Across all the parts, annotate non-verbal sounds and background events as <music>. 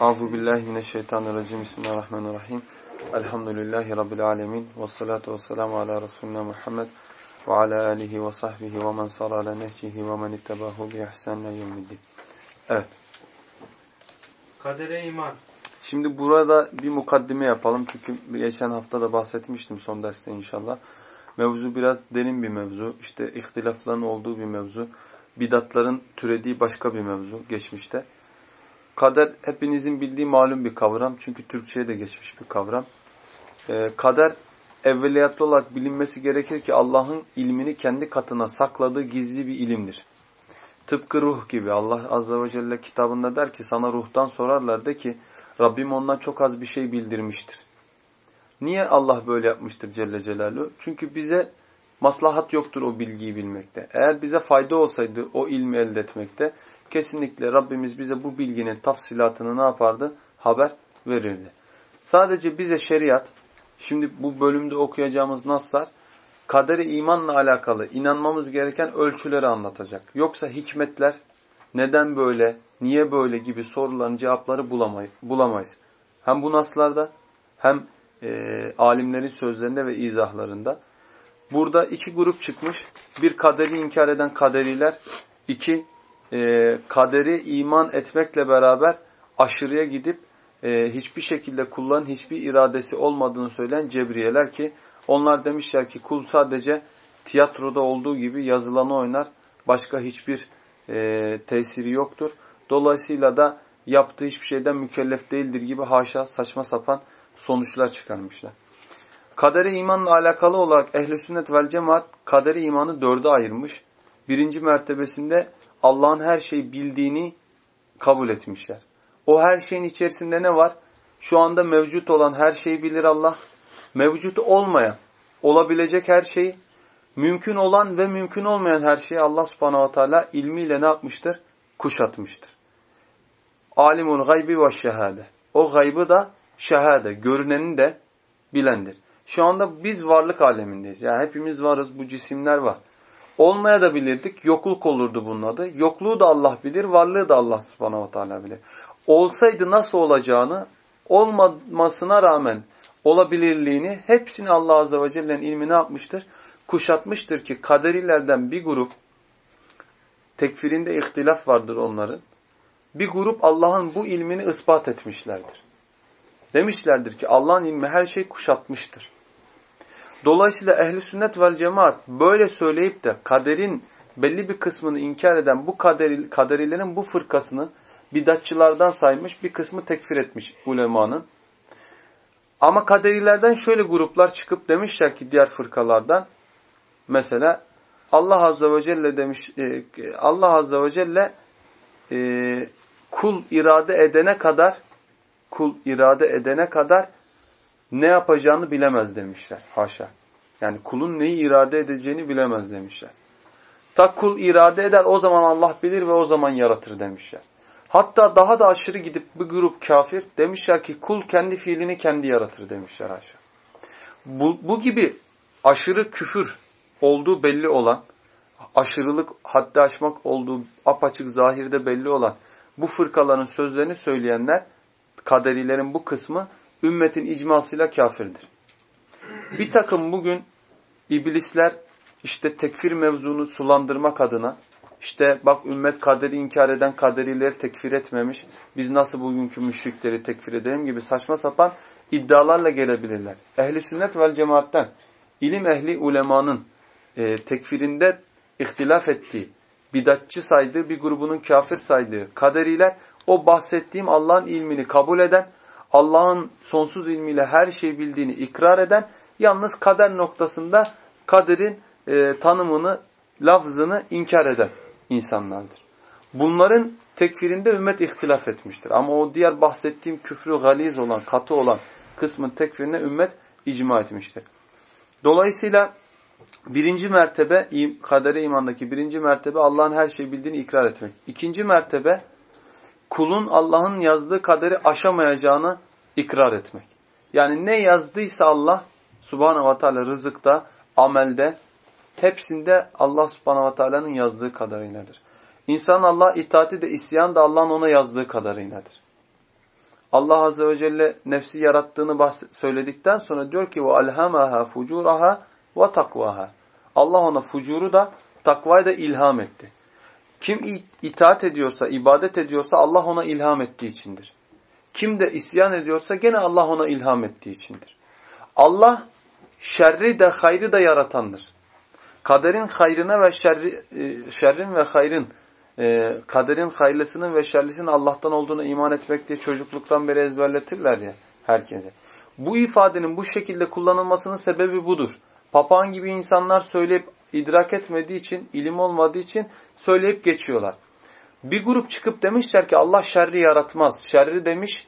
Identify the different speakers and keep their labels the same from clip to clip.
Speaker 1: Euzu billahi mineşşeytanirracim. Bismillahirrahmanirrahim. Elhamdülillahi rabbil alamin ve salatu vesselamu ala resulina Muhammed ve ala alihi ve sahbihi ve men sara ala nehcihi ve men ittabahu bi ihsanla yevmiddin. Evet.
Speaker 2: Kadere iman.
Speaker 1: Şimdi burada bir mukaddime yapalım. Çünkü geçen hafta da bahsetmiştim son derste inşallah. Mevzu biraz derin bir mevzu. İşte ihtilafların olduğu bir mevzu. Bidatların türediği başka bir mevzu geçmişte. Kader hepinizin bildiği malum bir kavram. Çünkü Türkçe'ye de geçmiş bir kavram. Ee, kader evveliyatlı olarak bilinmesi gerekir ki Allah'ın ilmini kendi katına sakladığı gizli bir ilimdir. Tıpkı ruh gibi Allah Azze ve Celle kitabında der ki sana ruhtan sorarlar de ki Rabbim ondan çok az bir şey bildirmiştir. Niye Allah böyle yapmıştır Celle Celaluhu? Çünkü bize maslahat yoktur o bilgiyi bilmekte. Eğer bize fayda olsaydı o ilmi elde etmekte kesinlikle Rabbimiz bize bu bilginin tafsilatını ne yapardı? Haber verirdi. Sadece bize şeriat, şimdi bu bölümde okuyacağımız naslar, kaderi imanla alakalı inanmamız gereken ölçüleri anlatacak. Yoksa hikmetler, neden böyle, niye böyle gibi soruların cevapları bulamayız. Hem bu naslarda hem e, alimlerin sözlerinde ve izahlarında. Burada iki grup çıkmış. Bir kaderi inkar eden kaderiler, iki e, kaderi iman etmekle beraber aşırıya gidip e, hiçbir şekilde kulların hiçbir iradesi olmadığını söyleyen cebriyeler ki onlar demişler ki kul sadece tiyatroda olduğu gibi yazılanı oynar. Başka hiçbir e, tesiri yoktur. Dolayısıyla da yaptığı hiçbir şeyden mükellef değildir gibi haşa saçma sapan sonuçlar çıkarmışlar. Kaderi imanla alakalı olarak ehl sünnet vel cemaat kaderi imanı dörde ayırmış. Birinci mertebesinde Allah'ın her şeyi bildiğini kabul etmişler. O her şeyin içerisinde ne var? Şu anda mevcut olan her şeyi bilir Allah. Mevcut olmayan, olabilecek her şeyi, mümkün olan ve mümkün olmayan her şeyi Allah subhanahu wa ta'ala ilmiyle ne yapmıştır? Kuşatmıştır. Alimul gaybi ve şehade. O gaybı da şehade, görüneni de bilendir. Şu anda biz varlık alemindeyiz. Yani hepimiz varız, bu cisimler var. Olmaya da bilirdik, yokluk olurdu bunun adı. Yokluğu da Allah bilir, varlığı da Allah subhanahu wa ta'ala bilir. Olsaydı nasıl olacağını, olmamasına rağmen olabilirliğini hepsini Allah azze ve celle'nin ilmi ne yapmıştır? Kuşatmıştır ki kaderilerden bir grup, tekfirinde ihtilaf vardır onların. Bir grup Allah'ın bu ilmini ispat etmişlerdir. Demişlerdir ki Allah'ın ilmi her şey kuşatmıştır. Dolayısıyla ehli sünnet vel cemaat böyle söyleyip de kaderin belli bir kısmını inkar eden bu kaderi, kaderilerin bu fırkasını bidatçılardan saymış, bir kısmı tekfir etmiş ulemanın. Ama kaderilerden şöyle gruplar çıkıp demişler ki diğer fırkalardan mesela Allah azze ve celle demiş e, Allah azze ve celle e, kul irade edene kadar kul irade edene kadar ne yapacağını bilemez demişler. Haşa. Yani kulun neyi irade edeceğini bilemez demişler. Ta kul irade eder o zaman Allah bilir ve o zaman yaratır demişler. Hatta daha da aşırı gidip bir grup kafir demişler ki kul kendi fiilini kendi yaratır demişler haşa. Bu, bu gibi aşırı küfür olduğu belli olan, aşırılık haddi aşmak olduğu apaçık zahirde belli olan bu fırkaların sözlerini söyleyenler, kaderilerin bu kısmı ümmetin icmasıyla kafirdir. Bir takım bugün iblisler işte tekfir mevzunu sulandırmak adına işte bak ümmet kaderi inkar eden kaderileri tekfir etmemiş. Biz nasıl bugünkü müşrikleri tekfir edelim gibi saçma sapan iddialarla gelebilirler. Ehli sünnet vel cemaatten ilim ehli ulemanın e, tekfirinde ihtilaf ettiği, bidatçı saydığı bir grubunun kafir saydığı kaderiler o bahsettiğim Allah'ın ilmini kabul eden Allah'ın sonsuz ilmiyle her şeyi bildiğini ikrar eden, yalnız kader noktasında kaderin e, tanımını, lafzını inkar eden insanlardır. Bunların tekfirinde ümmet ihtilaf etmiştir. Ama o diğer bahsettiğim küfrü galiz olan, katı olan kısmın tekfirine ümmet icma etmiştir. Dolayısıyla birinci mertebe, kadere imandaki birinci mertebe Allah'ın her şeyi bildiğini ikrar etmek. İkinci mertebe, kulun Allah'ın yazdığı kaderi aşamayacağını ikrar etmek. Yani ne yazdıysa Allah subhanahu ve teala rızıkta, amelde, hepsinde Allah subhanahu ve teala'nın yazdığı kadarıyladır. İnsan Allah itaati de isyan da Allah'ın ona yazdığı kadarıyladır. Allah azze ve celle nefsi yarattığını söyledikten sonra diyor ki alhamaha fucuraha ve takvaha. Allah ona fucuru da takvayı da ilham etti. Kim itaat ediyorsa, ibadet ediyorsa Allah ona ilham ettiği içindir. Kim de isyan ediyorsa gene Allah ona ilham ettiği içindir. Allah şerri de hayrı da yaratandır. Kaderin hayrına ve şerri, e, şerrin ve hayrın, e, kaderin hayırlısının ve şerlisinin Allah'tan olduğunu iman etmek diye çocukluktan beri ezberletirler ya herkese. Bu ifadenin bu şekilde kullanılmasının sebebi budur. Papağan gibi insanlar söyleyip idrak etmediği için, ilim olmadığı için söyleyip geçiyorlar. Bir grup çıkıp demişler ki Allah şerri yaratmaz. Şerri demiş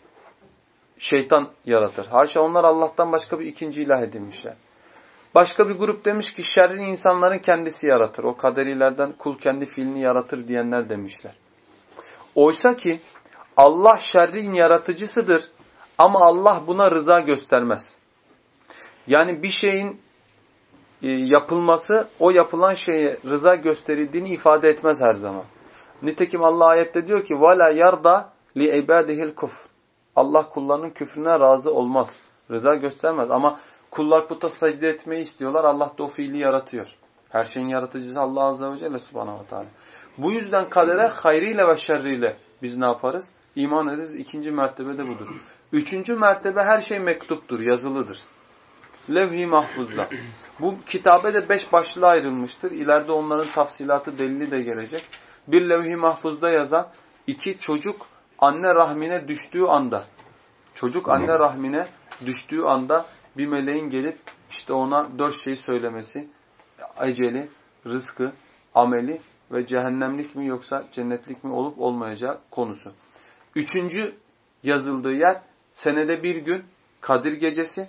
Speaker 1: şeytan yaratır. Haşa onlar Allah'tan başka bir ikinci ilah edinmişler. Başka bir grup demiş ki şerri insanların kendisi yaratır. O kaderilerden kul kendi fiilini yaratır diyenler demişler. Oysa ki Allah şerrin yaratıcısıdır ama Allah buna rıza göstermez. Yani bir şeyin yapılması o yapılan şeye rıza gösterildiğini ifade etmez her zaman. Nitekim Allah ayette diyor ki وَلَا يَرْضَ لِعِبَادِهِ الْكُفْرِ Allah kullarının küfrüne razı olmaz. Rıza göstermez ama kullar puta secde etmeyi istiyorlar. Allah da o fiili yaratıyor. Her şeyin yaratıcısı Allah Azze ve Celle subhanahu wa ta'ala. Bu yüzden kadere hayrıyla ve şerriyle biz ne yaparız? İman ederiz. İkinci mertebe de budur. Üçüncü mertebe her şey mektuptur, yazılıdır. Levh-i mahfuzda. Bu kitabe de beş başlığa ayrılmıştır. İleride onların tafsilatı delili de gelecek. Bir levh-i mahfuzda yazan iki çocuk anne rahmine düştüğü anda çocuk anne rahmine düştüğü anda bir meleğin gelip işte ona dört şey söylemesi eceli, rızkı, ameli ve cehennemlik mi yoksa cennetlik mi olup olmayacağı konusu. Üçüncü yazıldığı yer senede bir gün Kadir Gecesi.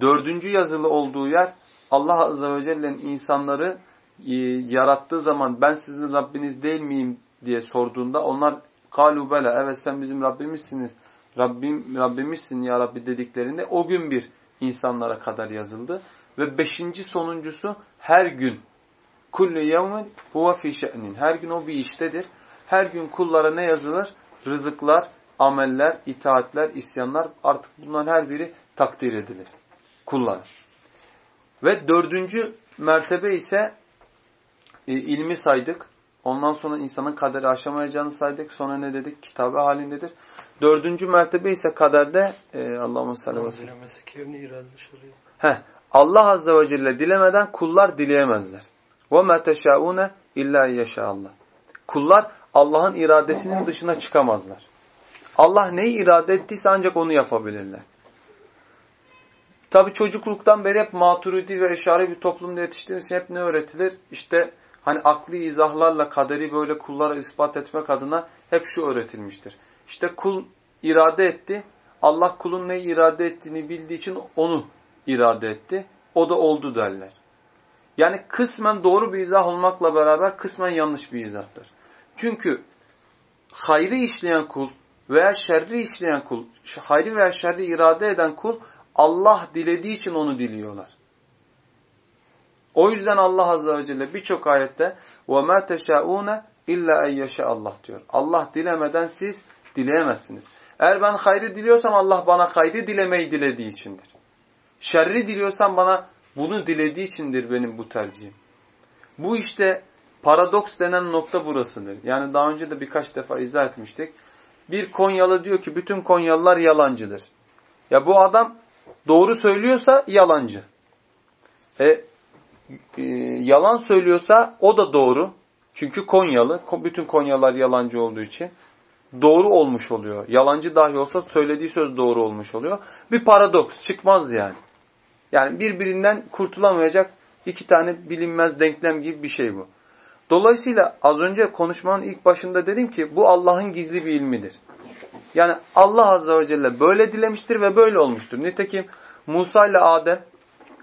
Speaker 1: Dördüncü yazılı olduğu yer Allah Azze ve Celle'nin insanları e, yarattığı zaman ben sizin Rabbiniz değil miyim diye sorduğunda onlar kalu bela evet sen bizim Rabbimizsiniz. Rabbim Rabbimizsin ya Rabbi dediklerinde o gün bir insanlara kadar yazıldı ve beşinci sonuncusu her gün kullu yevmin huve fi. Her gün o bir iştedir. Her gün kullara ne yazılır? Rızıklar, ameller, itaatler, isyanlar artık bunların her biri takdir edilir kullara. Ve dördüncü mertebe ise e, ilmi saydık. Ondan sonra insanın kaderi aşamayacağını saydık. Sonra ne dedik? Kitabe halindedir. Dördüncü mertebe ise kaderde e, Allah'ın sallallahu aleyhi Allah azze ve celle dilemeden kullar dileyemezler. وَمَا تَشَاءُونَ اِلَّا يَشَاءَ Kullar Allah'ın iradesinin dışına çıkamazlar. Allah neyi irade ettiyse ancak onu yapabilirler. Tabi çocukluktan beri hep maturidi ve eşari bir toplumda yetiştiğimiz hep ne öğretilir? İşte hani akli izahlarla kaderi böyle kullara ispat etmek adına hep şu öğretilmiştir. İşte kul irade etti. Allah kulun neyi irade ettiğini bildiği için onu irade etti. O da oldu derler. Yani kısmen doğru bir izah olmakla beraber kısmen yanlış bir izahtır. Çünkü hayrı işleyen kul veya şerri işleyen kul, hayrı veya şerri irade eden kul Allah dilediği için onu diliyorlar. O yüzden Allah Azze ve Celle birçok ayette وَمَا تَشَاءُونَ اِلَّا اَيَّشَ Allah diyor. Allah dilemeden siz dileyemezsiniz. Eğer ben hayrı diliyorsam Allah bana hayrı dilemeyi dilediği içindir. Şerri diliyorsam bana bunu dilediği içindir benim bu tercihim. Bu işte paradoks denen nokta burasıdır. Yani daha önce de birkaç defa izah etmiştik. Bir Konyalı diyor ki bütün Konyalılar yalancıdır. Ya bu adam doğru söylüyorsa yalancı. E, e, yalan söylüyorsa o da doğru. Çünkü Konyalı, bütün Konyalılar yalancı olduğu için doğru olmuş oluyor. Yalancı dahi olsa söylediği söz doğru olmuş oluyor. Bir paradoks çıkmaz yani. Yani birbirinden kurtulamayacak iki tane bilinmez denklem gibi bir şey bu. Dolayısıyla az önce konuşmanın ilk başında dedim ki bu Allah'ın gizli bir ilmidir. Yani Allah Azze ve Celle böyle dilemiştir ve böyle olmuştur. Nitekim Musa ile Adem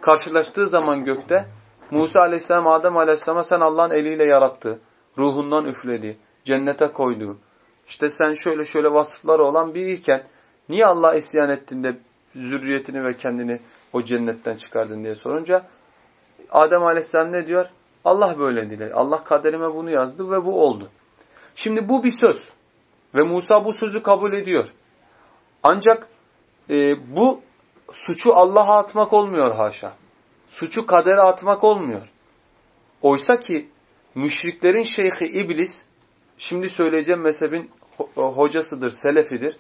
Speaker 1: karşılaştığı zaman gökte Musa Aleyhisselam Adem Aleyhisselam'a sen Allah'ın eliyle yarattı, ruhundan üfledi, cennete koydu. İşte sen şöyle şöyle vasıfları olan biriyken niye Allah isyan ettiğinde zürriyetini ve kendini o cennetten çıkardın diye sorunca Adem Aleyhisselam ne diyor? Allah böyle dile. Allah kaderime bunu yazdı ve bu oldu. Şimdi bu bir söz. Ve Musa bu sözü kabul ediyor. Ancak e, bu suçu Allah'a atmak olmuyor haşa. Suçu kadere atmak olmuyor. Oysa ki müşriklerin şeyhi iblis, şimdi söyleyeceğim mezhebin e, hocasıdır, selefidir.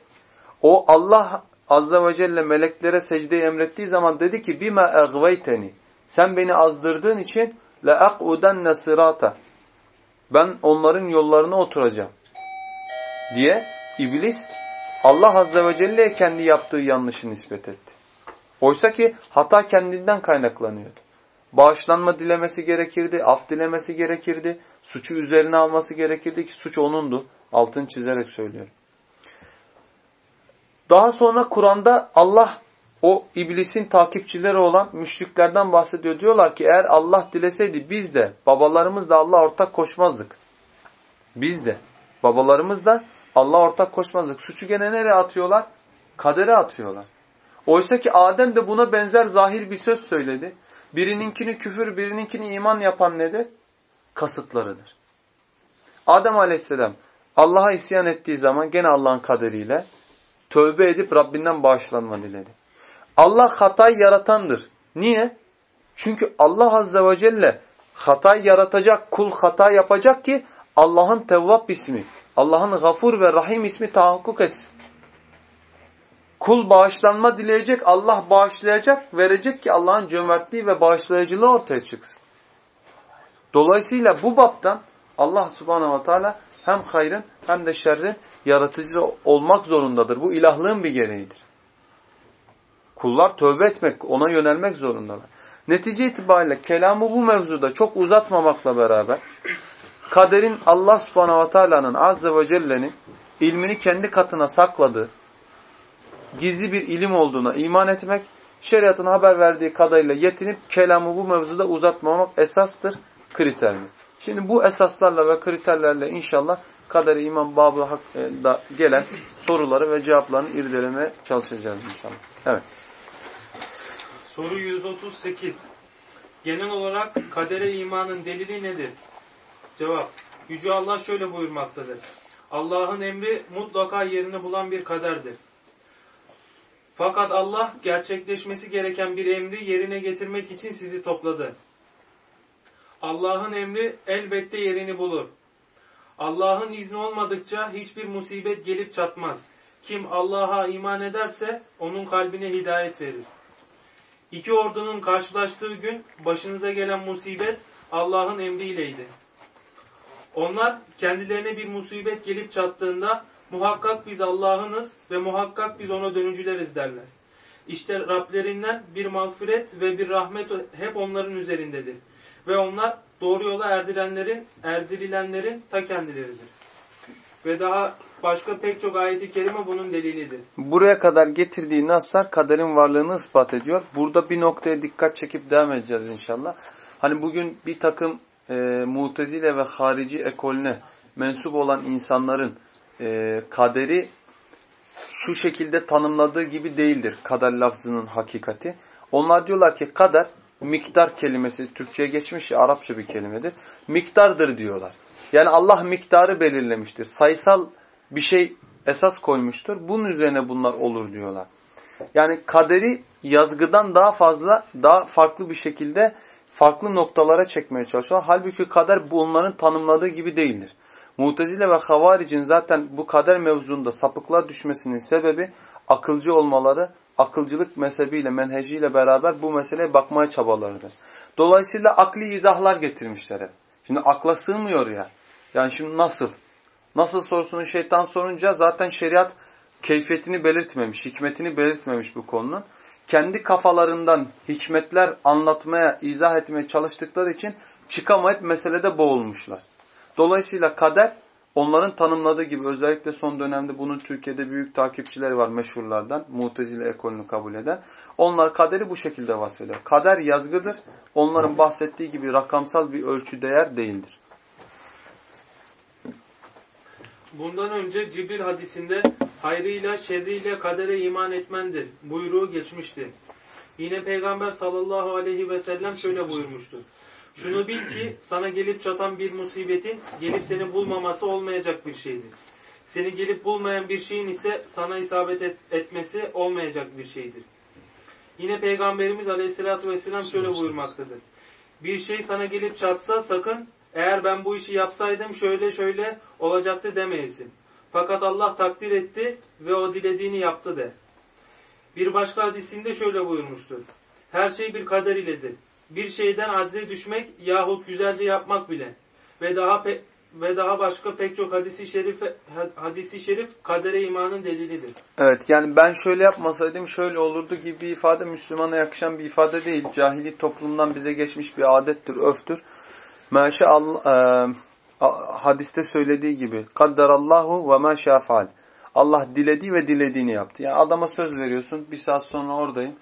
Speaker 1: O Allah azze ve celle meleklere secdeyi emrettiği zaman dedi ki bima agveyteni sen beni azdırdığın için la aqudanna sirata ben onların yollarına oturacağım. Diye iblis Allah azze ve celle'ye kendi yaptığı yanlışı nispet etti. Oysa ki hata kendinden kaynaklanıyordu. Bağışlanma dilemesi gerekirdi, af dilemesi gerekirdi, suçu üzerine alması gerekirdi ki suç onundu. Altın çizerek söylüyorum. Daha sonra Kur'an'da Allah o iblisin takipçileri olan müşriklerden bahsediyor. Diyorlar ki eğer Allah dileseydi biz de babalarımız da Allah ortak koşmazdık. Biz de babalarımız da Allah ortak koşmazdık. Suçu gene nereye atıyorlar? Kadere atıyorlar. Oysa ki Adem de buna benzer zahir bir söz söyledi. Birininkini küfür, birininkini iman yapan nedir? Kasıtlarıdır. Adem aleyhisselam Allah'a isyan ettiği zaman gene Allah'ın kaderiyle tövbe edip Rabbinden bağışlanma diledi. Allah hatayı yaratandır. Niye? Çünkü Allah azze ve celle hatayı yaratacak, kul hata yapacak ki Allah'ın Tevvab ismi, Allah'ın Gafur ve Rahim ismi tahakkuk etsin. Kul bağışlanma dileyecek, Allah bağışlayacak, verecek ki Allah'ın cömertliği ve bağışlayıcılığı ortaya çıksın. Dolayısıyla bu baptan Allah subhanahu ve teala hem hayrın hem de şerrin yaratıcı olmak zorundadır. Bu ilahlığın bir gereğidir. Kullar tövbe etmek, ona yönelmek zorundalar. Netice itibariyle kelamı bu mevzuda çok uzatmamakla beraber kaderin Allah subhanahu ve teala'nın azze ve celle'nin ilmini kendi katına sakladığı, gizli bir ilim olduğuna iman etmek, şeriatın haber verdiği kadarıyla yetinip kelamı bu mevzuda uzatmamak esastır, kriter mi? Şimdi bu esaslarla ve kriterlerle inşallah kaderi iman babında gelen soruları ve cevaplarını irdelemeye çalışacağız inşallah. Evet.
Speaker 2: Soru 138. Genel olarak kadere imanın delili nedir? Cevap. Yüce Allah şöyle buyurmaktadır. Allah'ın emri mutlaka yerini bulan bir kaderdir. Fakat Allah gerçekleşmesi gereken bir emri yerine getirmek için sizi topladı. Allah'ın emri elbette yerini bulur. Allah'ın izni olmadıkça hiçbir musibet gelip çatmaz. Kim Allah'a iman ederse onun kalbine hidayet verir. İki ordunun karşılaştığı gün başınıza gelen musibet Allah'ın emriyleydi. Onlar kendilerine bir musibet gelip çattığında muhakkak biz Allah'ınız ve muhakkak biz ona dönücüleriz derler. İşte Rablerinden bir mağfiret ve bir rahmet hep onların üzerindedir. Ve onlar doğru yola erdirenlerin, erdirilenlerin ta kendileridir. Ve daha başka pek çok ayeti kerime bunun delilidir.
Speaker 1: Buraya kadar getirdiği naslar kaderin varlığını ispat ediyor. Burada bir noktaya dikkat çekip devam edeceğiz inşallah. Hani bugün bir takım e, mutezile ve harici ekolüne mensup olan insanların e, kaderi şu şekilde tanımladığı gibi değildir kader lafzının hakikati. Onlar diyorlar ki kader miktar kelimesi Türkçe'ye geçmiş ya Arapça bir kelimedir. Miktardır diyorlar. Yani Allah miktarı belirlemiştir. Sayısal bir şey esas koymuştur. Bunun üzerine bunlar olur diyorlar. Yani kaderi yazgıdan daha fazla, daha farklı bir şekilde farklı noktalara çekmeye çalışıyorlar. Halbuki kader bu onların tanımladığı gibi değildir. Mutezile ve Havaric'in zaten bu kader mevzunda sapıklığa düşmesinin sebebi akılcı olmaları, akılcılık mezhebiyle, menheciyle beraber bu meseleye bakmaya çabalarıdır. Dolayısıyla akli izahlar getirmişler hep. Şimdi akla sığmıyor ya. Yani şimdi nasıl? Nasıl sorusunu şeytan sorunca zaten şeriat keyfiyetini belirtmemiş, hikmetini belirtmemiş bu konunun. Kendi kafalarından hikmetler anlatmaya, izah etmeye çalıştıkları için çıkamayıp meselede boğulmuşlar. Dolayısıyla kader onların tanımladığı gibi özellikle son dönemde bunun Türkiye'de büyük takipçileri var meşhurlardan. Mutezile ekolünü kabul eden. Onlar kaderi bu şekilde bahsediyor. Kader yazgıdır. Onların bahsettiği gibi rakamsal bir ölçü değer değildir.
Speaker 2: Bundan önce Cibril hadisinde hayrıyla şerriyle kadere iman etmendir buyruğu geçmişti. Yine Peygamber sallallahu aleyhi ve sellem şöyle buyurmuştu. Şunu bil ki sana gelip çatan bir musibetin gelip seni bulmaması olmayacak bir şeydir. Seni gelip bulmayan bir şeyin ise sana isabet et, etmesi olmayacak bir şeydir. Yine Peygamberimiz Aleyhisselatü Vesselam şöyle buyurmaktadır. Bir şey sana gelip çatsa sakın eğer ben bu işi yapsaydım şöyle şöyle olacaktı demeyesin. Fakat Allah takdir etti ve o dilediğini yaptı de. Bir başka hadisinde şöyle buyurmuştur. Her şey bir kader iledir. Bir şeyden acze düşmek yahut güzelce yapmak bile ve daha pe ve daha başka pek çok hadisi şerif hadisi şerif kadere imanın delilidir.
Speaker 1: Evet yani ben şöyle yapmasaydım şöyle olurdu gibi bir ifade Müslümana yakışan bir ifade değil. Cahili toplumdan bize geçmiş bir adettir, öftür. Maşallah e, hadiste söylediği gibi kadderallahu ve ma şafal. Allah diledi ve dilediğini yaptı. Yani adama söz veriyorsun. Bir saat sonra oradayım.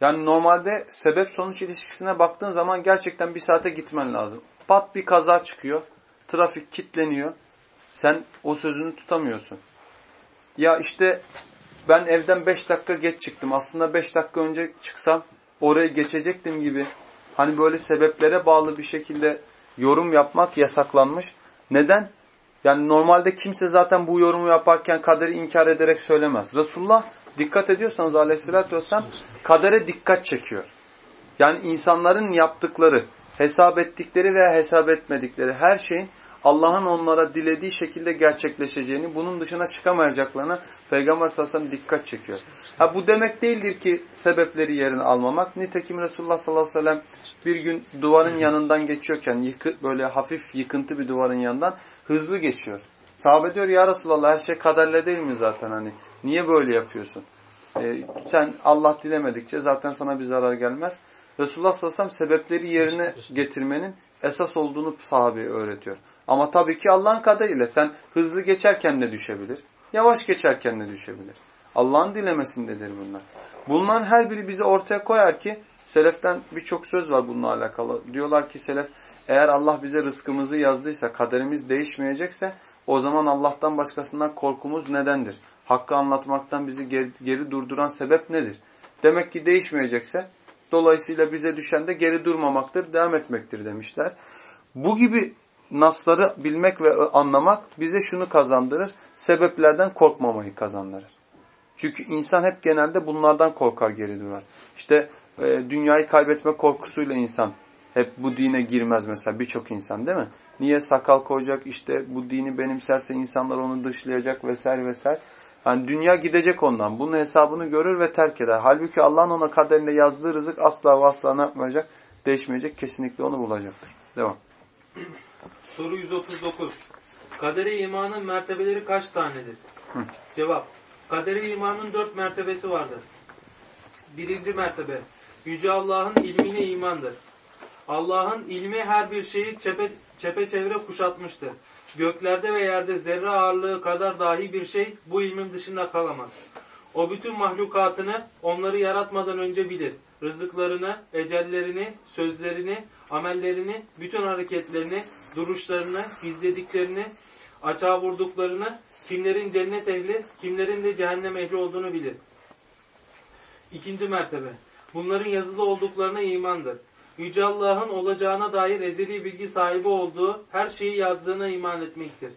Speaker 1: Yani normalde sebep sonuç ilişkisine baktığın zaman gerçekten bir saate gitmen lazım. Pat bir kaza çıkıyor. Trafik kitleniyor. Sen o sözünü tutamıyorsun. Ya işte ben evden 5 dakika geç çıktım. Aslında 5 dakika önce çıksam oraya geçecektim gibi. Hani böyle sebeplere bağlı bir şekilde yorum yapmak yasaklanmış. Neden? Yani normalde kimse zaten bu yorumu yaparken kaderi inkar ederek söylemez. Resulullah dikkat ediyorsanız aleyhissalatü vesselam kadere dikkat çekiyor. Yani insanların yaptıkları, hesap ettikleri veya hesap etmedikleri her şeyin Allah'ın onlara dilediği şekilde gerçekleşeceğini, bunun dışına çıkamayacaklarına Peygamber sallallahu aleyhi ve sellem dikkat çekiyor. Ha bu demek değildir ki sebepleri yerine almamak. Nitekim Resulullah sallallahu aleyhi ve sellem bir gün duvarın yanından geçiyorken yıkı, böyle hafif yıkıntı bir duvarın yanından hızlı geçiyor. Sahabe diyor ya Resulallah her şey kaderle değil mi zaten hani? Niye böyle yapıyorsun? Ee, sen Allah dilemedikçe zaten sana bir zarar gelmez. Resulullah sallallahu aleyhi ve sellem sebepleri yerine getirmenin esas olduğunu sahabeye öğretiyor. Ama tabii ki Allah'ın kaderiyle sen hızlı geçerken de düşebilir. Yavaş geçerken de düşebilir. Allah'ın dilemesindedir bunlar. Bunların her biri bize ortaya koyar ki seleften birçok söz var bununla alakalı. Diyorlar ki selef eğer Allah bize rızkımızı yazdıysa, kaderimiz değişmeyecekse o zaman Allah'tan başkasından korkumuz nedendir? Hakkı anlatmaktan bizi geri, geri durduran sebep nedir? Demek ki değişmeyecekse dolayısıyla bize düşen de geri durmamaktır, devam etmektir demişler. Bu gibi nasları bilmek ve anlamak bize şunu kazandırır. Sebeplerden korkmamayı kazandırır. Çünkü insan hep genelde bunlardan korkar geri durar. İşte e, dünyayı kaybetme korkusuyla insan hep bu dine girmez mesela birçok insan değil mi? Niye sakal koyacak işte bu dini benimserse insanlar onu dışlayacak vesaire vesaire. Yani dünya gidecek ondan. Bunun hesabını görür ve terk eder. Halbuki Allah'ın ona kaderinde yazdığı rızık asla ve asla ne yapmayacak? Değişmeyecek. Kesinlikle onu bulacaktır. Devam.
Speaker 2: Soru 139. Kadere imanın mertebeleri kaç tanedir? Hı. Cevap. Kadere imanın dört mertebesi vardır. Birinci mertebe. Yüce Allah'ın ilmine imandır. Allah'ın ilmi her bir şeyi çepe, çepeçevre kuşatmıştır. Göklerde ve yerde zerre ağırlığı kadar dahi bir şey bu ilmin dışında kalamaz. O bütün mahlukatını onları yaratmadan önce bilir. Rızıklarını, ecellerini, sözlerini, amellerini, bütün hareketlerini, duruşlarını, gizlediklerini, açığa vurduklarını, kimlerin cennet ehli, kimlerin de cehennem ehli olduğunu bilir. İkinci mertebe. Bunların yazılı olduklarına imandır. Yüce Allah'ın olacağına dair ezeli bilgi sahibi olduğu her şeyi yazdığına iman etmektir.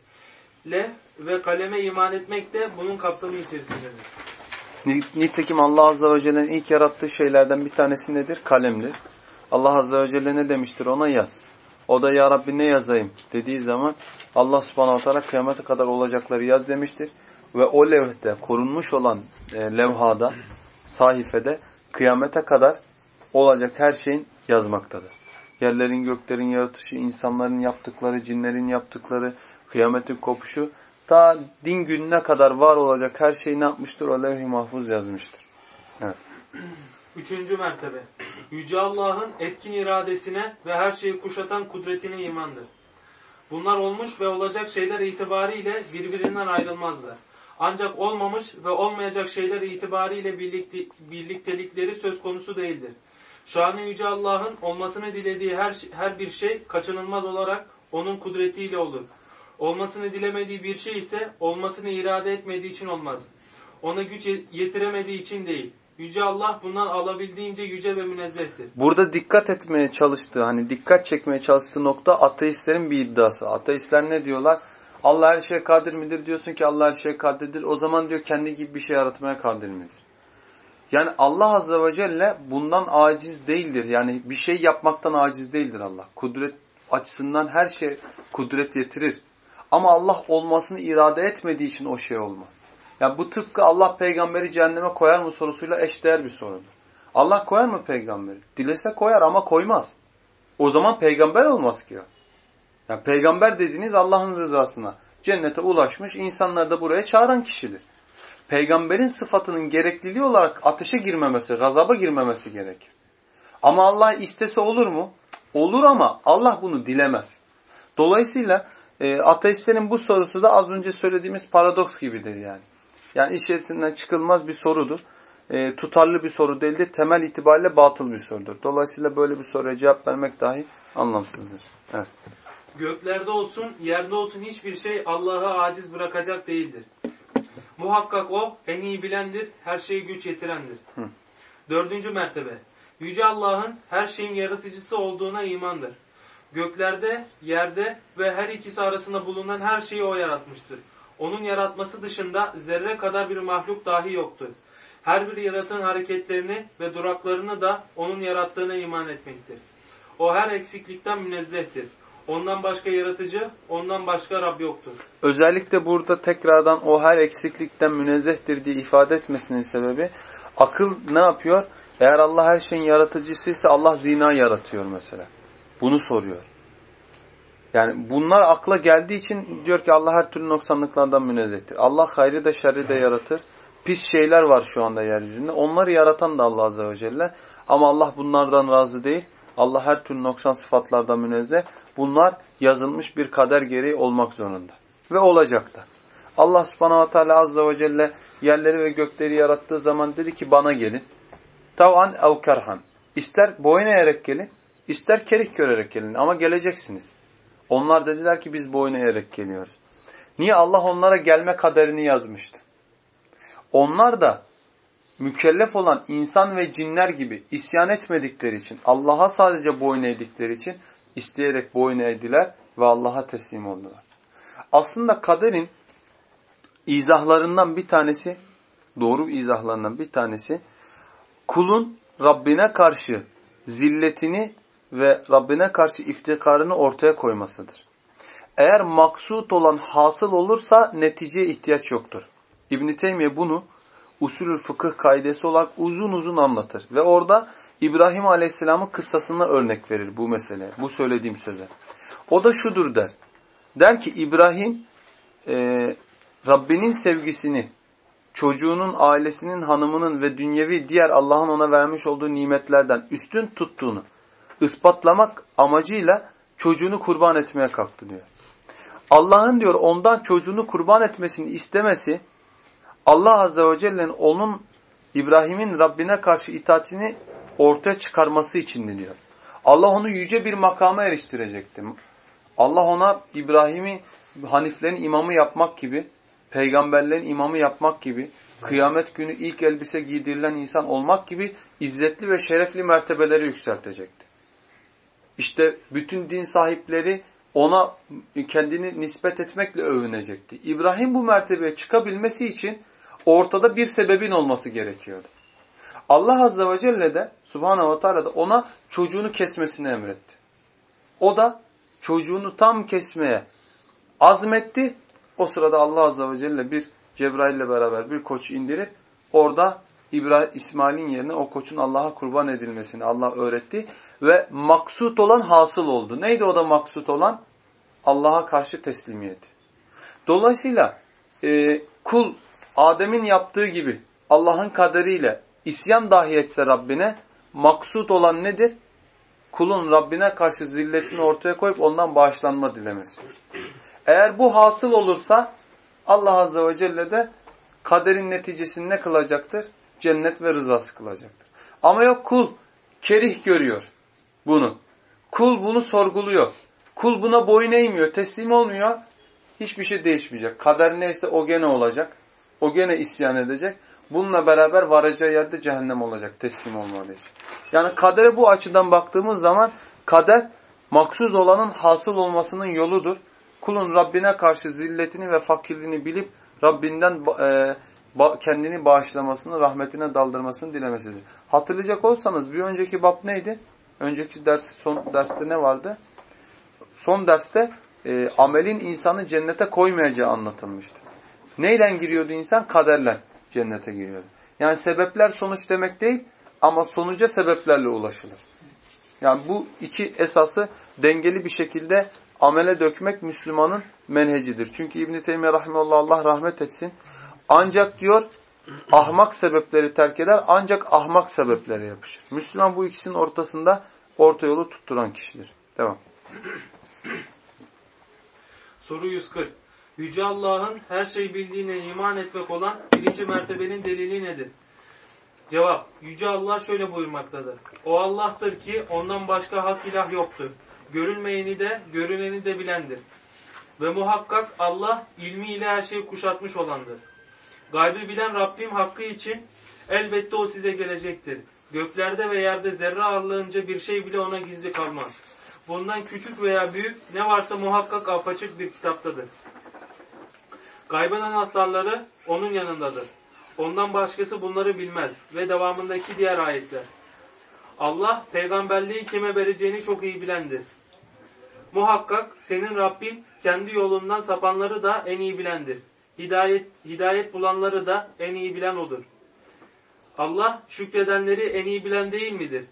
Speaker 2: Le ve kaleme iman etmek de bunun kapsamı içerisindedir.
Speaker 1: Nitekim Allah Azze ve Celle'nin ilk yarattığı şeylerden bir tanesi nedir? Kalemdir. Allah Azze ve Celle ne demiştir? Ona yaz. O da ya Rabbi ne yazayım dediği zaman Allah subhanahu teala kıyamete kadar olacakları yaz demiştir. Ve o levhte korunmuş olan e, levhada, sahifede kıyamete kadar olacak her şeyin yazmaktadır. Yerlerin göklerin yaratışı, insanların yaptıkları, cinlerin yaptıkları, kıyametin kopuşu ta din gününe kadar var olacak her şeyi ne yapmıştır? O levh-i mahfuz yazmıştır. Evet.
Speaker 2: Üçüncü mertebe. Yüce Allah'ın etkin iradesine ve her şeyi kuşatan kudretine imandır. Bunlar olmuş ve olacak şeyler itibariyle birbirinden ayrılmazlar. Ancak olmamış ve olmayacak şeyler itibariyle birlikte, birliktelikleri söz konusu değildir. Şanı Yüce Allah'ın olmasını dilediği her, her bir şey kaçınılmaz olarak onun kudretiyle olur. Olmasını dilemediği bir şey ise olmasını irade etmediği için olmaz. Ona güç yetiremediği için değil. Yüce Allah bundan alabildiğince yüce ve münezzehtir.
Speaker 1: Burada dikkat etmeye çalıştığı, hani dikkat çekmeye çalıştığı nokta ateistlerin bir iddiası. Ateistler ne diyorlar? Allah her şeye kadir midir? Diyorsun ki Allah her şeye kadirdir. O zaman diyor kendi gibi bir şey yaratmaya kadir midir? Yani Allah Azze ve Celle bundan aciz değildir. Yani bir şey yapmaktan aciz değildir Allah. Kudret açısından her şey kudret yetirir. Ama Allah olmasını irade etmediği için o şey olmaz. Yani bu tıpkı Allah peygamberi cehenneme koyar mı sorusuyla eşdeğer bir sorudur. Allah koyar mı peygamberi? Dilese koyar ama koymaz. O zaman peygamber olmaz ki. Yani peygamber dediğiniz Allah'ın rızasına, cennete ulaşmış, insanları da buraya çağıran kişidir. Peygamberin sıfatının gerekliliği olarak ateşe girmemesi, gazaba girmemesi gerekir. Ama Allah istese olur mu? Olur ama Allah bunu dilemez. Dolayısıyla e, ateistlerin bu sorusu da az önce söylediğimiz paradoks gibidir yani. Yani içerisinden çıkılmaz bir sorudur. E, tutarlı bir soru değildir. Temel itibariyle batıl bir sorudur. Dolayısıyla böyle bir soruya cevap vermek dahi anlamsızdır. Evet.
Speaker 2: Göklerde olsun, yerde olsun hiçbir şey Allah'a aciz bırakacak değildir. Muhakkak O en iyi bilendir, her şeyi güç yetirendir.
Speaker 1: Hı.
Speaker 2: Dördüncü mertebe. Yüce Allah'ın her şeyin yaratıcısı olduğuna imandır. Göklerde, yerde ve her ikisi arasında bulunan her şeyi O yaratmıştır. Onun yaratması dışında zerre kadar bir mahluk dahi yoktur. Her bir yaratığın hareketlerini ve duraklarını da O'nun yarattığına iman etmektir. O her eksiklikten münezzehtir. Ondan başka yaratıcı, ondan başka Rab yoktur.
Speaker 1: Özellikle burada tekrardan o her eksiklikten münezzehtir diye ifade etmesinin sebebi akıl ne yapıyor? Eğer Allah her şeyin yaratıcısıysa Allah zina yaratıyor mesela. Bunu soruyor. Yani bunlar akla geldiği için diyor ki Allah her türlü noksanlıklardan münezzehtir. Allah hayrı da şerri de yaratır. Pis şeyler var şu anda yeryüzünde. Onları yaratan da Allah Azze ve Celle. Ama Allah bunlardan razı değil. Allah her türlü noksan sıfatlardan münezzeh. Bunlar yazılmış bir kader gereği olmak zorunda. Ve olacak da. Allah subhanahu wa ta'ala azze ve celle yerleri ve gökleri yarattığı zaman dedi ki bana gelin. Tav'an ev kerhan. İster boyun eğerek gelin, ister kerih görerek gelin ama geleceksiniz. Onlar dediler ki biz boyun eğerek geliyoruz. Niye? Allah onlara gelme kaderini yazmıştı. Onlar da mükellef olan insan ve cinler gibi isyan etmedikleri için, Allah'a sadece boyun eğdikleri için isteyerek boyun eğdiler ve Allah'a teslim oldular. Aslında kaderin izahlarından bir tanesi, doğru izahlarından bir tanesi, kulun Rabbine karşı zilletini ve Rabbine karşı iftikarını ortaya koymasıdır. Eğer maksut olan hasıl olursa neticeye ihtiyaç yoktur. İbn-i Teymiye bunu usulü fıkıh kaidesi olarak uzun uzun anlatır. Ve orada İbrahim Aleyhisselam'ın kıssasına örnek verir bu mesele, bu söylediğim söze. O da şudur der. Der ki İbrahim e, Rabbinin sevgisini, çocuğunun, ailesinin, hanımının ve dünyevi diğer Allah'ın ona vermiş olduğu nimetlerden üstün tuttuğunu ispatlamak amacıyla çocuğunu kurban etmeye kalktı diyor. Allah'ın diyor ondan çocuğunu kurban etmesini istemesi Allah Azze ve Celle'nin onun İbrahim'in Rabbine karşı itaatini ortaya çıkarması için diyor. Allah onu yüce bir makama eriştirecekti. Allah ona İbrahim'i Haniflerin imamı yapmak gibi, peygamberlerin imamı yapmak gibi, kıyamet günü ilk elbise giydirilen insan olmak gibi izzetli ve şerefli mertebeleri yükseltecekti. İşte bütün din sahipleri ona kendini nispet etmekle övünecekti. İbrahim bu mertebeye çıkabilmesi için ortada bir sebebin olması gerekiyordu. Allah Azze ve Celle de Subhanahu ve Teala da ona çocuğunu kesmesini emretti. O da çocuğunu tam kesmeye azmetti. O sırada Allah Azze ve Celle bir Cebrail ile beraber bir koç indirip orada İbrahim İsmail'in yerine o koçun Allah'a kurban edilmesini Allah öğretti ve maksut olan hasıl oldu. Neydi o da maksut olan? Allah'a karşı teslimiyet. Dolayısıyla e, kul Adem'in yaptığı gibi Allah'ın kaderiyle isyan dahi etse Rabbine maksut olan nedir? Kulun Rabbine karşı zilletini ortaya koyup ondan bağışlanma dilemesi. Eğer bu hasıl olursa Allah Azze ve Celle de kaderin neticesini ne kılacaktır? Cennet ve rızası kılacaktır. Ama yok kul kerih görüyor bunu. Kul bunu sorguluyor. Kul buna boyun eğmiyor, teslim olmuyor. Hiçbir şey değişmeyecek. Kader neyse o gene olacak. O gene isyan edecek. Bununla beraber varacağı yerde cehennem olacak teslim olmadığı. Yani kadere bu açıdan baktığımız zaman kader maksuz olanın hasıl olmasının yoludur. kulun Rabbine karşı zilletini ve fakirliğini bilip Rabbinden e, kendini bağışlamasını, rahmetine daldırmasını dilemesidir. Hatırlayacak olsanız bir önceki bab neydi? Önceki ders, son derste ne vardı? Son derste e, amelin insanı cennete koymayacağı anlatılmıştı. Neyle giriyordu insan? Kaderle cennete giriyordu. Yani sebepler sonuç demek değil ama sonuca sebeplerle ulaşılır. Yani bu iki esası dengeli bir şekilde amele dökmek Müslümanın menhecidir. Çünkü İbn-i Teymiye Rahimullah Allah rahmet etsin. Ancak diyor ahmak sebepleri terk eder ancak ahmak sebeplere yapışır. Müslüman bu ikisinin ortasında orta yolu tutturan kişidir. Devam. <clears throat>
Speaker 2: Soru 140. Yüce Allah'ın her şey bildiğine iman etmek olan birinci mertebenin delili nedir? Cevap. Yüce Allah şöyle buyurmaktadır. O Allah'tır ki ondan başka hak ilah yoktur. Görülmeyeni de görüneni de bilendir. Ve muhakkak Allah ilmiyle her şeyi kuşatmış olandır. Gaybı bilen Rabbim hakkı için elbette o size gelecektir. Göklerde ve yerde zerre ağırlığınca bir şey bile ona gizli kalmaz. Bundan küçük veya büyük ne varsa muhakkak apaçık bir kitaptadır. Gaybın anahtarları onun yanındadır. Ondan başkası bunları bilmez. Ve devamındaki diğer ayetler. Allah peygamberliği kime vereceğini çok iyi bilendir. Muhakkak senin Rabbin kendi yolundan sapanları da en iyi bilendir. Hidayet, hidayet bulanları da en iyi bilen odur. Allah şükredenleri en iyi bilen değil midir?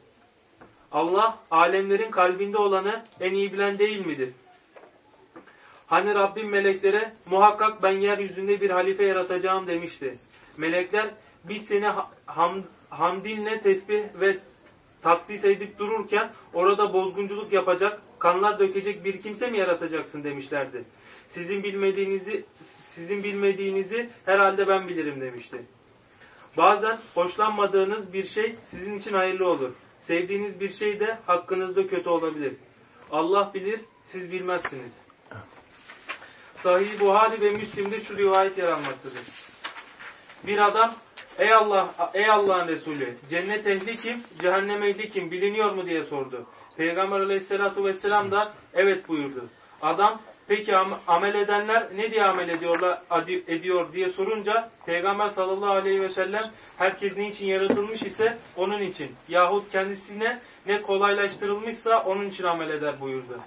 Speaker 2: Allah alemlerin kalbinde olanı en iyi bilen değil midir? Hani Rabbim meleklere muhakkak ben yeryüzünde bir halife yaratacağım demişti. Melekler biz seni ham, hamdinle tesbih ve takdis edip dururken orada bozgunculuk yapacak, kanlar dökecek bir kimse mi yaratacaksın demişlerdi. Sizin bilmediğinizi sizin bilmediğinizi herhalde ben bilirim demişti. Bazen hoşlanmadığınız bir şey sizin için hayırlı olur. Sevdiğiniz bir şey de hakkınızda kötü olabilir. Allah bilir, siz bilmezsiniz. Sahih Buhari ve Müslim'de şu rivayet yer almaktadır. Bir adam, ey Allah, ey Allah'ın Resulü, cennet ehli kim, cehennem ehli kim biliniyor mu diye sordu. Peygamber aleyhissalatu vesselam da evet buyurdu. Adam, peki amel edenler ne diye amel ediyorlar ediyor diye sorunca Peygamber sallallahu aleyhi ve sellem herkes ne için yaratılmış ise onun için yahut kendisine ne kolaylaştırılmışsa onun için amel eder buyurdu.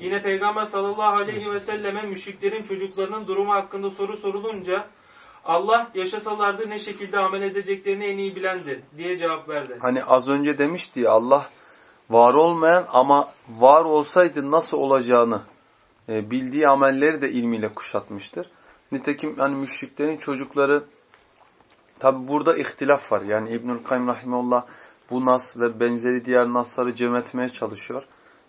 Speaker 2: Yine Peygamber sallallahu aleyhi ve selleme müşriklerin çocuklarının durumu hakkında soru sorulunca Allah yaşasalardı ne şekilde amel edeceklerini en iyi bilendir diye cevap verdi.
Speaker 1: Hani az önce demişti ya Allah var olmayan ama var olsaydı nasıl olacağını bildiği amelleri de ilmiyle kuşatmıştır. Nitekim hani müşriklerin çocukları tabi burada ihtilaf var. Yani İbnül Kayyum Rahimullah bu nas ve benzeri diğer nasları cem etmeye çalışıyor.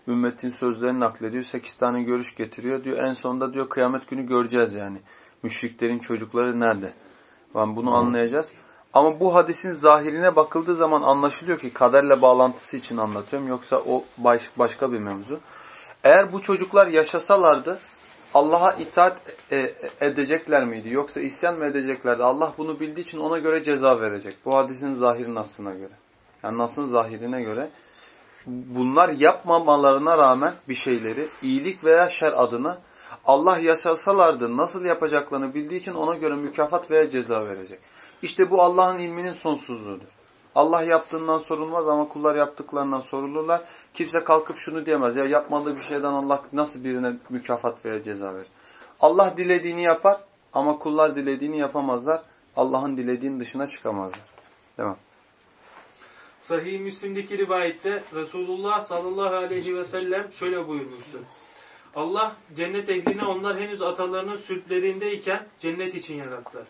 Speaker 1: Ümmetin sözlerini naklediyor. Sekiz tane görüş getiriyor. Diyor en sonunda diyor kıyamet günü göreceğiz yani. Müşriklerin çocukları nerede? Yani bunu anlayacağız. Ama bu hadisin zahirine bakıldığı zaman anlaşılıyor ki kaderle bağlantısı için anlatıyorum. Yoksa o baş, başka bir mevzu. Eğer bu çocuklar yaşasalardı Allah'a itaat e, edecekler miydi? Yoksa isyan mı edeceklerdi? Allah bunu bildiği için ona göre ceza verecek. Bu hadisin zahir nasına göre. Yani nasın zahirine göre. Bunlar yapmamalarına rağmen bir şeyleri iyilik veya şer adına Allah yaşasalardı nasıl yapacaklarını bildiği için ona göre mükafat veya ceza verecek. İşte bu Allah'ın ilminin sonsuzluğudur. Allah yaptığından sorulmaz ama kullar yaptıklarından sorulurlar. Kimse kalkıp şunu diyemez. Ya yapmadığı bir şeyden Allah nasıl birine mükafat veya ceza verir? Allah dilediğini yapar ama kullar dilediğini yapamazlar. Allah'ın dilediğinin dışına çıkamazlar. Devam.
Speaker 2: Sahih Müslim'deki rivayette Resulullah sallallahu aleyhi ve sellem şöyle buyurmuştur. Allah cennet ehlini onlar henüz atalarının sülplerindeyken cennet için yarattı.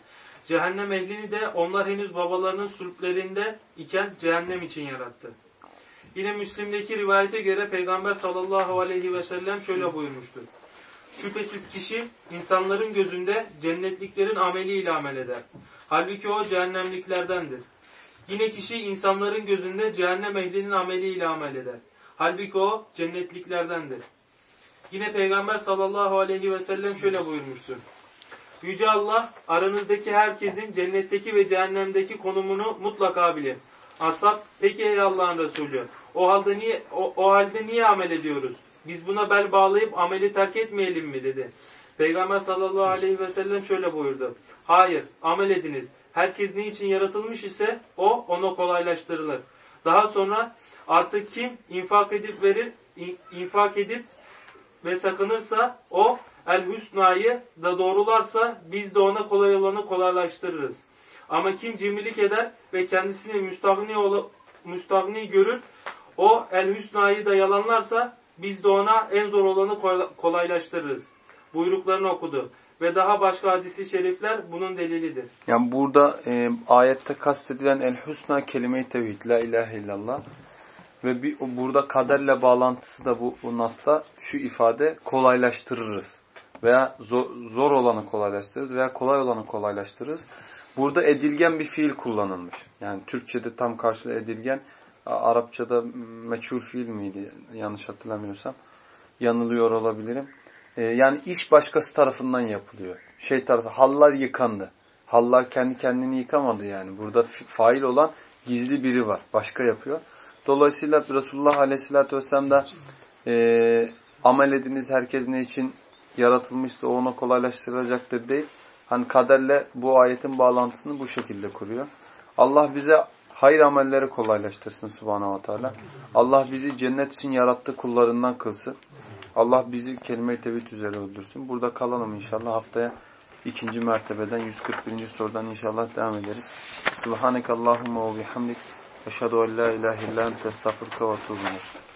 Speaker 2: Cehennem ehlini de onlar henüz babalarının sülplerinde iken cehennem için yarattı. Yine Müslim'deki rivayete göre Peygamber sallallahu aleyhi ve sellem şöyle buyurmuştur. Şüphesiz kişi insanların gözünde cennetliklerin ameliyle amel eder. Halbuki o cehennemliklerdendir. Yine kişi insanların gözünde cehennem ehlinin ameliyle amel eder. Halbuki o cennetliklerdendir. Yine Peygamber sallallahu aleyhi ve sellem şöyle buyurmuştur. Yüce Allah aranızdaki herkesin cennetteki ve cehennemdeki konumunu mutlaka bilir. Ashab peki ey Allah'ın Resulü o halde niye o, o halde niye amel ediyoruz? biz buna bel bağlayıp ameli terk etmeyelim mi dedi. Peygamber sallallahu aleyhi ve sellem şöyle buyurdu. Hayır, amel ediniz. Herkes ne için yaratılmış ise o ona kolaylaştırılır. Daha sonra artık kim infak edip verir, infak edip ve sakınırsa o el hüsnayı da doğrularsa biz de ona kolay olanı kolaylaştırırız. Ama kim cimrilik eder ve kendisini müstahni, müstahni görür, o el hüsnayı da yalanlarsa biz de ona en zor olanı kolaylaştırırız. Buyruklarını okudu. Ve daha başka hadisi şerifler bunun delilidir.
Speaker 1: Yani burada e, ayette kastedilen el husna kelime-i tevhid, la ilahe illallah. Ve bir, burada kaderle bağlantısı da bu, bu nasta şu ifade kolaylaştırırız. Veya zor, zor olanı kolaylaştırırız veya kolay olanı kolaylaştırırız. Burada edilgen bir fiil kullanılmış. Yani Türkçe'de tam karşılığı edilgen, Arapçada meçhul fiil miydi yanlış hatırlamıyorsam. Yanılıyor olabilirim. Ee, yani iş başkası tarafından yapılıyor. Şey tarafı, hallar yıkandı. Hallar kendi kendini yıkamadı yani. Burada fail olan gizli biri var. Başka yapıyor. Dolayısıyla Resulullah Aleyhisselatü Vesselam e, amel ediniz herkes ne için yaratılmışsa o ona kolaylaştıracaktır değil. Hani kaderle bu ayetin bağlantısını bu şekilde kuruyor. Allah bize hayır amelleri kolaylaştırsın subhanahu wa ta'ala. Allah bizi cennet için yarattığı kullarından kılsın. Allah bizi kelime-i tevhid üzere öldürsün. Burada kalalım inşallah. Haftaya ikinci mertebeden 141. sorudan inşallah devam ederiz. Subhaneke Allahumma ve bihamdik. Eşhedü en la ilahe illa ente estağfurke ve etûbü